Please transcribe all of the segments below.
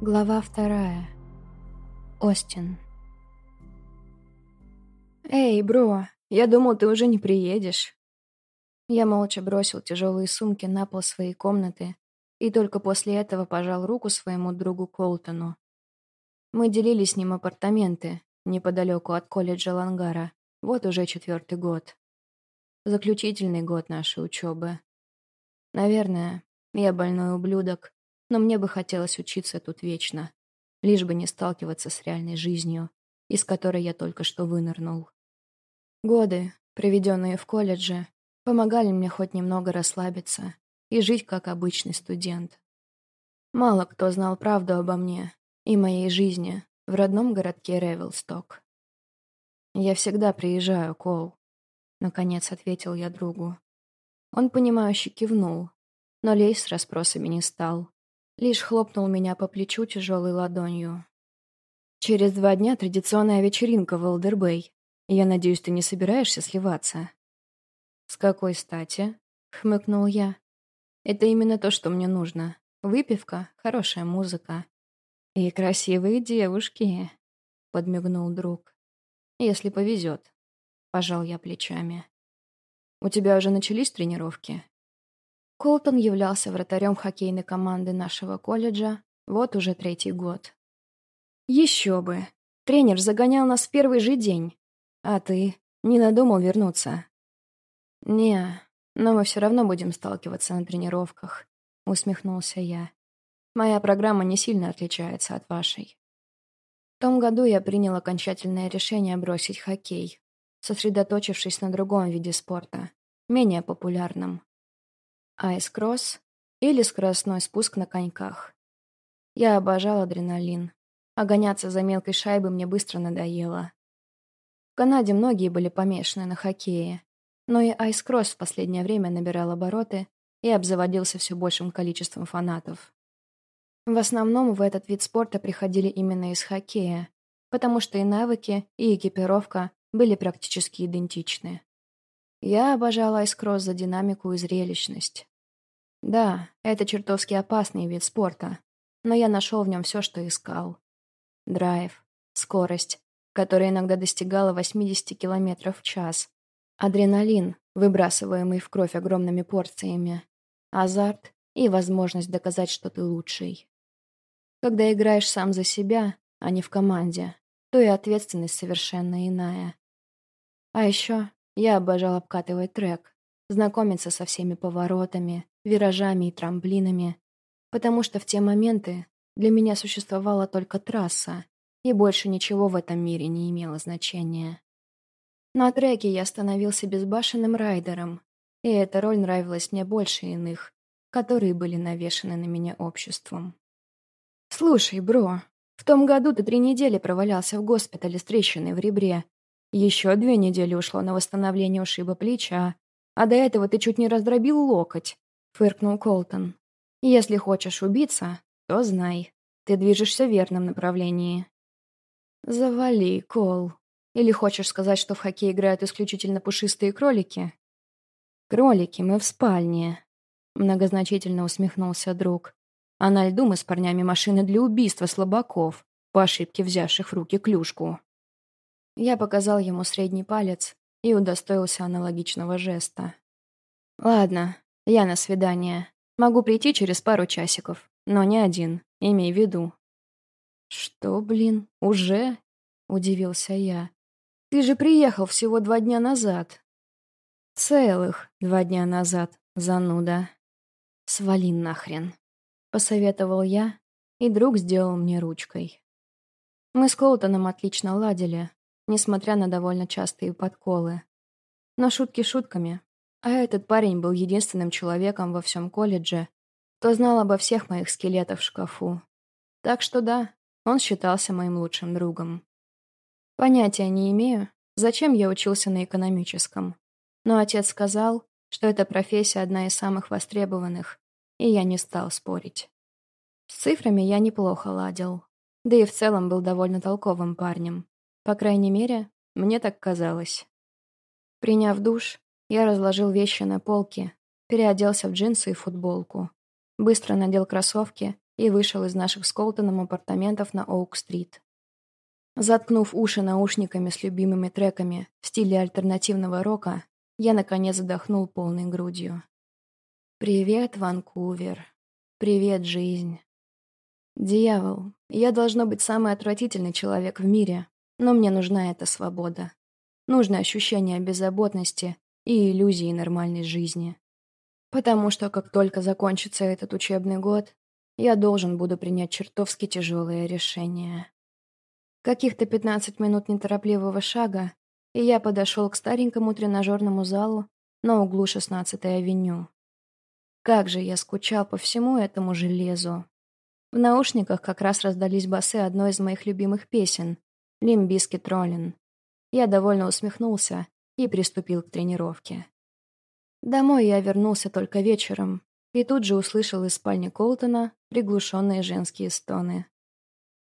Глава вторая. Остин. «Эй, бро, я думал, ты уже не приедешь». Я молча бросил тяжелые сумки на пол своей комнаты и только после этого пожал руку своему другу Колтону. Мы делили с ним апартаменты неподалеку от колледжа Лангара, вот уже четвертый год. Заключительный год нашей учебы. Наверное, я больной ублюдок, но мне бы хотелось учиться тут вечно, лишь бы не сталкиваться с реальной жизнью, из которой я только что вынырнул. Годы, проведенные в колледже, помогали мне хоть немного расслабиться и жить как обычный студент. Мало кто знал правду обо мне и моей жизни в родном городке Ревелсток. «Я всегда приезжаю, Кол», — наконец ответил я другу. Он, понимающе кивнул, но лезть с расспросами не стал. Лишь хлопнул меня по плечу тяжелой ладонью. «Через два дня традиционная вечеринка в Олдербей. Я надеюсь, ты не собираешься сливаться?» «С какой стати?» — хмыкнул я. «Это именно то, что мне нужно. Выпивка, хорошая музыка. И красивые девушки», — подмигнул друг. «Если повезет», — пожал я плечами. «У тебя уже начались тренировки?» Колтон являлся вратарем хоккейной команды нашего колледжа вот уже третий год. Еще бы! Тренер загонял нас в первый же день. А ты не надумал вернуться? Не, но мы все равно будем сталкиваться на тренировках, усмехнулся я. Моя программа не сильно отличается от вашей. В том году я принял окончательное решение бросить хоккей, сосредоточившись на другом виде спорта, менее популярном айс-кросс или скоростной спуск на коньках. Я обожал адреналин, а гоняться за мелкой шайбой мне быстро надоело. В Канаде многие были помешаны на хоккее, но и айс-кросс в последнее время набирал обороты и обзаводился все большим количеством фанатов. В основном в этот вид спорта приходили именно из хоккея, потому что и навыки, и экипировка были практически идентичны. Я обожал айскросс за динамику и зрелищность. Да, это чертовски опасный вид спорта, но я нашел в нем все, что искал. Драйв, скорость, которая иногда достигала 80 км в час, адреналин, выбрасываемый в кровь огромными порциями, азарт и возможность доказать, что ты лучший. Когда играешь сам за себя, а не в команде, то и ответственность совершенно иная. А еще я обожал обкатывать трек, знакомиться со всеми поворотами, виражами и трамплинами, потому что в те моменты для меня существовала только трасса, и больше ничего в этом мире не имело значения. На треке я становился безбашенным райдером, и эта роль нравилась мне больше иных, которые были навешаны на меня обществом. «Слушай, бро, в том году ты три недели провалялся в госпитале с трещиной в ребре. Еще две недели ушло на восстановление ушиба плеча, а до этого ты чуть не раздробил локоть фыркнул Колтон. «Если хочешь убиться, то знай, ты движешься в верном направлении». «Завали, Кол. Или хочешь сказать, что в хоккей играют исключительно пушистые кролики?» «Кролики, мы в спальне», — многозначительно усмехнулся друг. «А на льду мы с парнями машины для убийства слабаков, по ошибке взявших в руки клюшку». Я показал ему средний палец и удостоился аналогичного жеста. «Ладно, я на свидание. Могу прийти через пару часиков, но не один, имей в виду». «Что, блин, уже?» — удивился я. «Ты же приехал всего два дня назад». «Целых два дня назад, зануда». «Свали нахрен», — посоветовал я, и друг сделал мне ручкой. Мы с Коутоном отлично ладили, несмотря на довольно частые подколы. Но шутки шутками, а этот парень был единственным человеком во всем колледже, кто знал обо всех моих скелетах в шкафу. Так что да, он считался моим лучшим другом. Понятия не имею, зачем я учился на экономическом. Но отец сказал, что эта профессия одна из самых востребованных, и я не стал спорить. С цифрами я неплохо ладил, да и в целом был довольно толковым парнем. По крайней мере, мне так казалось. Приняв душ, я разложил вещи на полке, переоделся в джинсы и футболку. Быстро надел кроссовки и вышел из наших с Колтоном апартаментов на Оук-стрит. Заткнув уши наушниками с любимыми треками в стиле альтернативного рока, я, наконец, задохнул полной грудью. «Привет, Ванкувер. Привет, жизнь. Дьявол, я должна быть самый отвратительный человек в мире, но мне нужна эта свобода. Нужно ощущение беззаботности и иллюзии нормальной жизни. Потому что как только закончится этот учебный год, я должен буду принять чертовски тяжелое решение. Каких-то 15 минут неторопливого шага, и я подошел к старенькому тренажерному залу на углу 16-й авеню. Как же я скучал по всему этому железу. В наушниках как раз раздались басы одной из моих любимых песен «Лимбиски Троллин». Я довольно усмехнулся и приступил к тренировке. Домой я вернулся только вечером и тут же услышал из спальни Колтона приглушенные женские стоны.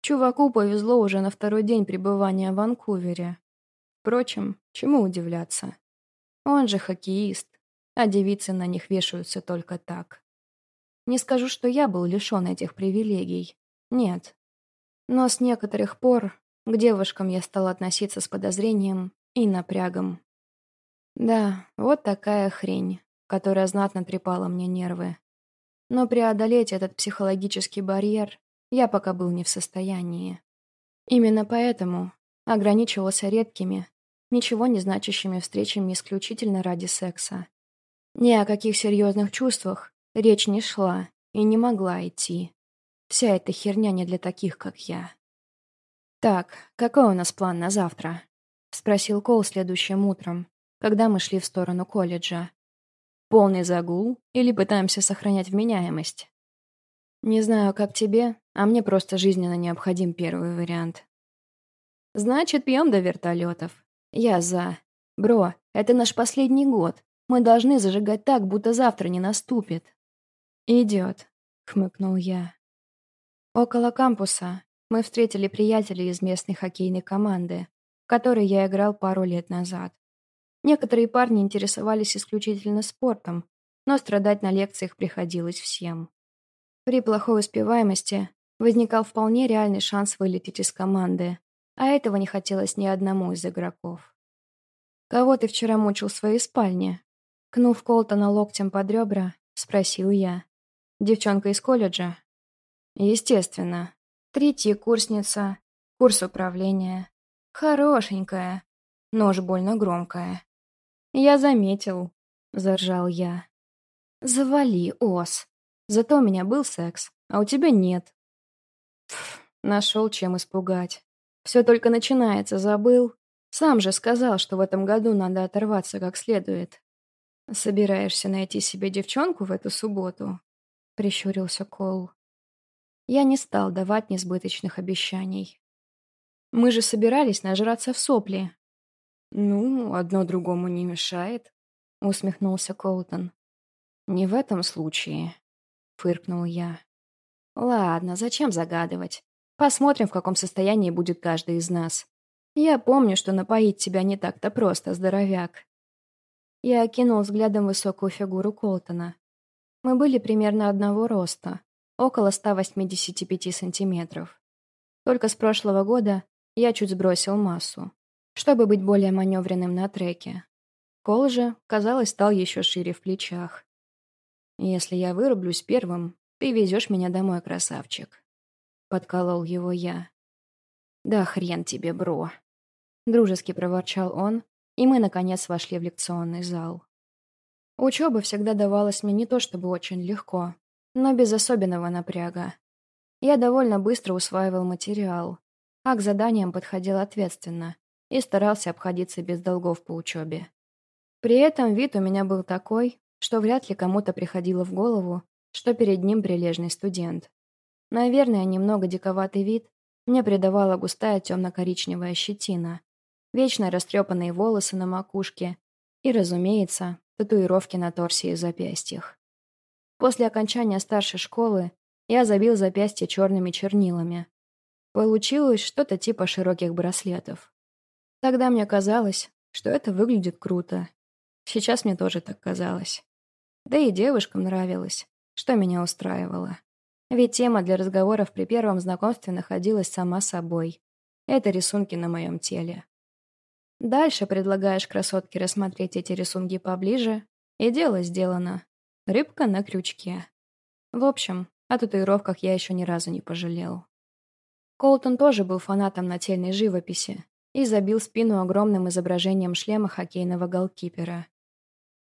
Чуваку повезло уже на второй день пребывания в Ванкувере. Впрочем, чему удивляться? Он же хоккеист, а девицы на них вешаются только так. Не скажу, что я был лишен этих привилегий. Нет. Но с некоторых пор к девушкам я стал относиться с подозрением и напрягом. Да, вот такая хрень, которая знатно трепала мне нервы. Но преодолеть этот психологический барьер я пока был не в состоянии. Именно поэтому ограничивался редкими, ничего не значащими встречами исключительно ради секса. Ни о каких серьезных чувствах речь не шла и не могла идти. Вся эта херня не для таких, как я. «Так, какой у нас план на завтра?» — спросил Кол следующим утром, когда мы шли в сторону колледжа. «Полный загул или пытаемся сохранять вменяемость?» «Не знаю, как тебе, а мне просто жизненно необходим первый вариант. Значит, пьем до вертолетов. Я за. Бро, это наш последний год. Мы должны зажигать так, будто завтра не наступит. Идет, хмыкнул я. Около кампуса мы встретили приятелей из местной хоккейной команды, в которой я играл пару лет назад. Некоторые парни интересовались исключительно спортом, но страдать на лекциях приходилось всем. При плохой успеваемости возникал вполне реальный шанс вылететь из команды, а этого не хотелось ни одному из игроков. «Кого ты вчера мучил в своей спальне?» Кнув Колтона локтем под ребра, спросил я. «Девчонка из колледжа?» «Естественно. Третья курсница, курс управления. Хорошенькая, но уж больно громкая». «Я заметил», — заржал я. «Завали, ос. Зато у меня был секс, а у тебя нет. Нашел чем испугать. Все только начинается, забыл. Сам же сказал, что в этом году надо оторваться как следует. Собираешься найти себе девчонку в эту субботу? Прищурился Кол. Я не стал давать несбыточных обещаний. Мы же собирались нажраться в сопли. Ну, одно другому не мешает, усмехнулся Колтон. Не в этом случае, фыркнул я. Ладно, зачем загадывать? Посмотрим, в каком состоянии будет каждый из нас. Я помню, что напоить тебя не так-то просто, здоровяк. Я окинул взглядом высокую фигуру Колтона. Мы были примерно одного роста, около 185 сантиметров. Только с прошлого года я чуть сбросил массу, чтобы быть более маневренным на треке. Кол же, казалось, стал еще шире в плечах. Если я вырублюсь первым, ты везешь меня домой, красавчик. Подколол его я. Да хрен тебе, бро. Дружески проворчал он, и мы, наконец, вошли в лекционный зал. Учеба всегда давалась мне не то чтобы очень легко, но без особенного напряга. Я довольно быстро усваивал материал, а к заданиям подходил ответственно и старался обходиться без долгов по учебе. При этом вид у меня был такой, что вряд ли кому-то приходило в голову, что перед ним прилежный студент. Наверное, немного диковатый вид мне придавала густая темно-коричневая щетина, вечно растрепанные волосы на макушке и, разумеется, татуировки на торсе и запястьях. После окончания старшей школы я забил запястье черными чернилами. Получилось что-то типа широких браслетов. Тогда мне казалось, что это выглядит круто. Сейчас мне тоже так казалось. Да и девушкам нравилось, что меня устраивало. Ведь тема для разговоров при первом знакомстве находилась сама собой. Это рисунки на моем теле. Дальше предлагаешь красотке рассмотреть эти рисунки поближе, и дело сделано. Рыбка на крючке. В общем, о татуировках я еще ни разу не пожалел. Колтон тоже был фанатом нательной живописи и забил спину огромным изображением шлема хоккейного голкипера.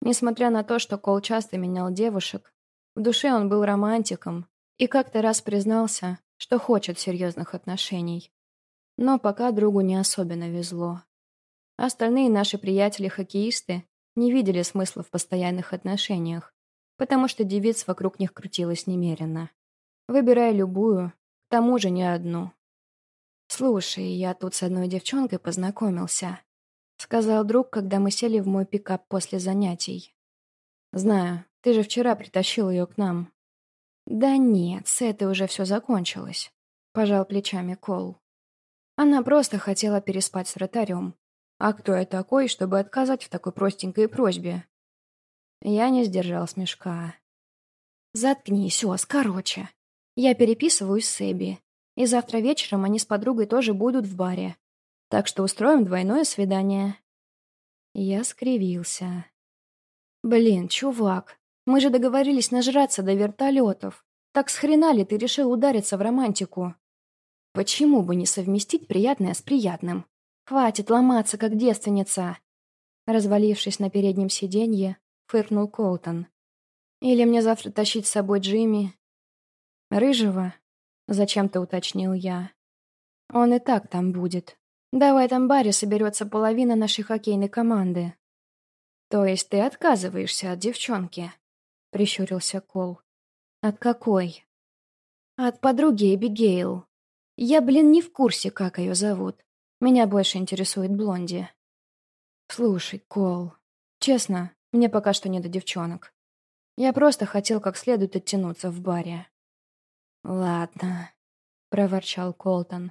Несмотря на то, что Кол часто менял девушек, в душе он был романтиком и как-то раз признался, что хочет серьезных отношений. Но пока другу не особенно везло. Остальные наши приятели-хоккеисты не видели смысла в постоянных отношениях, потому что девиц вокруг них крутилось немерено. Выбирая любую, к тому же не одну. «Слушай, я тут с одной девчонкой познакомился», — сказал друг, когда мы сели в мой пикап после занятий. «Знаю, ты же вчера притащил ее к нам». «Да нет, с этой уже все закончилось», — пожал плечами Кол. Она просто хотела переспать с вратарем, а кто я такой, чтобы отказать в такой простенькой просьбе? Я не сдержал смешка. Заткнись, Ос, короче. Я переписываюсь с Эбби, и завтра вечером они с подругой тоже будут в баре. Так что устроим двойное свидание. Я скривился. Блин, чувак, мы же договорились нажраться до вертолетов. Так с хрена ли ты решил удариться в романтику? Почему бы не совместить приятное с приятным? «Хватит ломаться, как девственница!» Развалившись на переднем сиденье, фыркнул Колтон. «Или мне завтра тащить с собой Джимми?» «Рыжего?» — зачем-то уточнил я. «Он и так там будет. Да в этом баре соберется половина нашей хоккейной команды». «То есть ты отказываешься от девчонки?» — прищурился Кол. «От какой?» «От подруги Эбигейл. Я, блин, не в курсе, как ее зовут. Меня больше интересует Блонди. Слушай, Кол, честно, мне пока что не до девчонок. Я просто хотел как следует оттянуться в баре. Ладно, проворчал Колтон.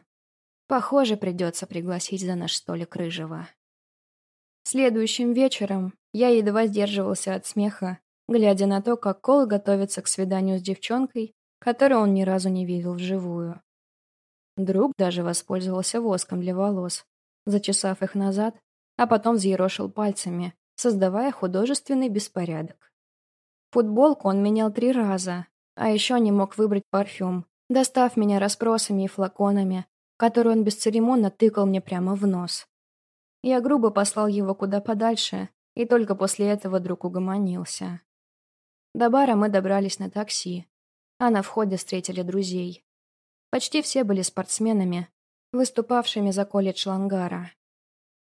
Похоже, придется пригласить за наш столик Рыжего. Следующим вечером я едва сдерживался от смеха, глядя на то, как Кол готовится к свиданию с девчонкой, которую он ни разу не видел вживую. Друг даже воспользовался воском для волос, зачесав их назад, а потом взъерошил пальцами, создавая художественный беспорядок. Футболку он менял три раза, а еще не мог выбрать парфюм, достав меня расспросами и флаконами, которые он бесцеремонно тыкал мне прямо в нос. Я грубо послал его куда подальше, и только после этого друг угомонился. До бара мы добрались на такси, а на входе встретили друзей. Почти все были спортсменами, выступавшими за колледж Лангара.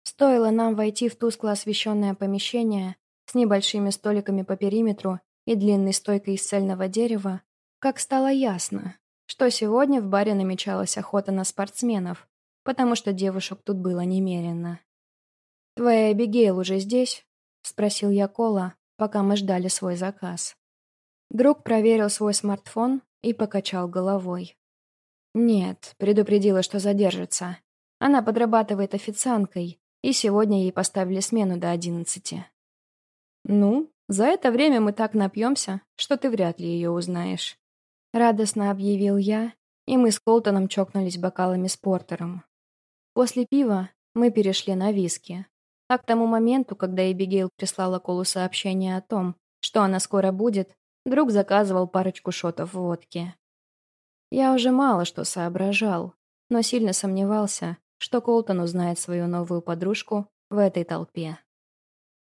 Стоило нам войти в тускло освещенное помещение с небольшими столиками по периметру и длинной стойкой из цельного дерева, как стало ясно, что сегодня в баре намечалась охота на спортсменов, потому что девушек тут было немерено. «Твоя Эбигейл уже здесь?» — спросил я Кола, пока мы ждали свой заказ. Друг проверил свой смартфон и покачал головой. Нет, предупредила, что задержится. Она подрабатывает официанткой, и сегодня ей поставили смену до одиннадцати. Ну, за это время мы так напьемся, что ты вряд ли ее узнаешь. Радостно объявил я, и мы с Колтоном чокнулись бокалами с портером. После пива мы перешли на виски. А к тому моменту, когда Эбигейл прислала Колу сообщение о том, что она скоро будет, друг заказывал парочку шотов водки. Я уже мало что соображал, но сильно сомневался, что Колтон узнает свою новую подружку в этой толпе.